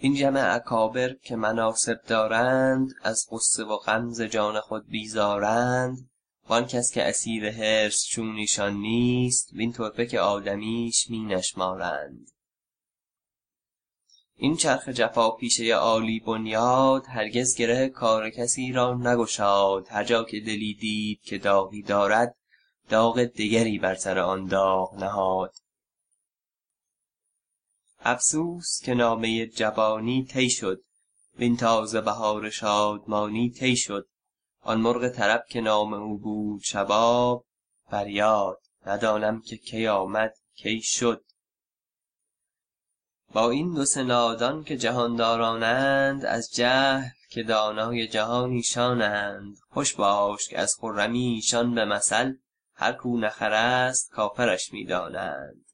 این جمع اکابر که مناصب دارند از غصه و غم ز جان خود بیزارند. وان کس که اسیر حرص چون ایشان نیست وین طرفه که آدمیش می نشمارند. این چرخ جفاپیشه عالی بنیاد هرگز گره کار کسی را نگشاد. هر جا که دلی دید که داغی دارد داغ دگری بر سر آن داغ نهاد. افسوس که نامه جوانی طی شد وین تازه بهار شادمانی طی شد. آن مرغ طرب که نام او بود شباب فریاد ندانم که کی آمد کی شد. با این دو سه نادان که جهاندارانند از جهل که دانای جهان ایشانند. خوش باش که از خرمی ایشان به مثل هر کو نه خر است کافرش می دانند